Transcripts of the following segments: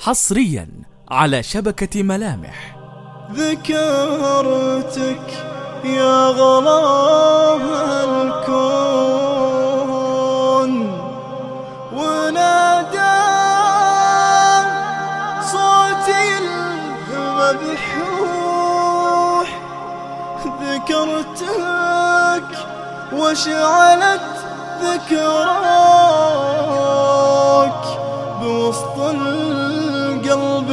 حصريا. على شبكة ملامح. ذكرتك يا غلاها الكون. ونادى صوتي المبحوح ذكرتك وشعلت ذكراك بوسط القلب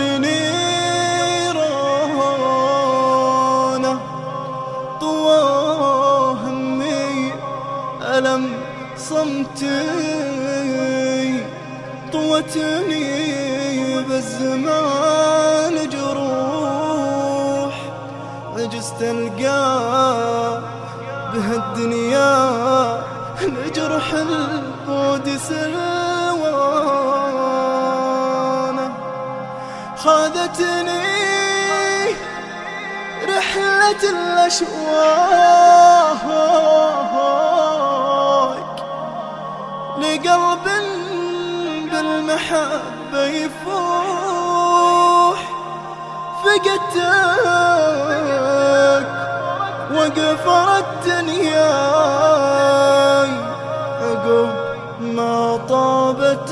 نيرانه طوى همي ألم صمتي طوتني بالزمان جروح عجزت القى بهالدنيا نجرح البود سلوانه خاذتني رحلة الأشواق لقلب بالمحبة يفوح. فقدتك وقف الدنيا عقب ما طابت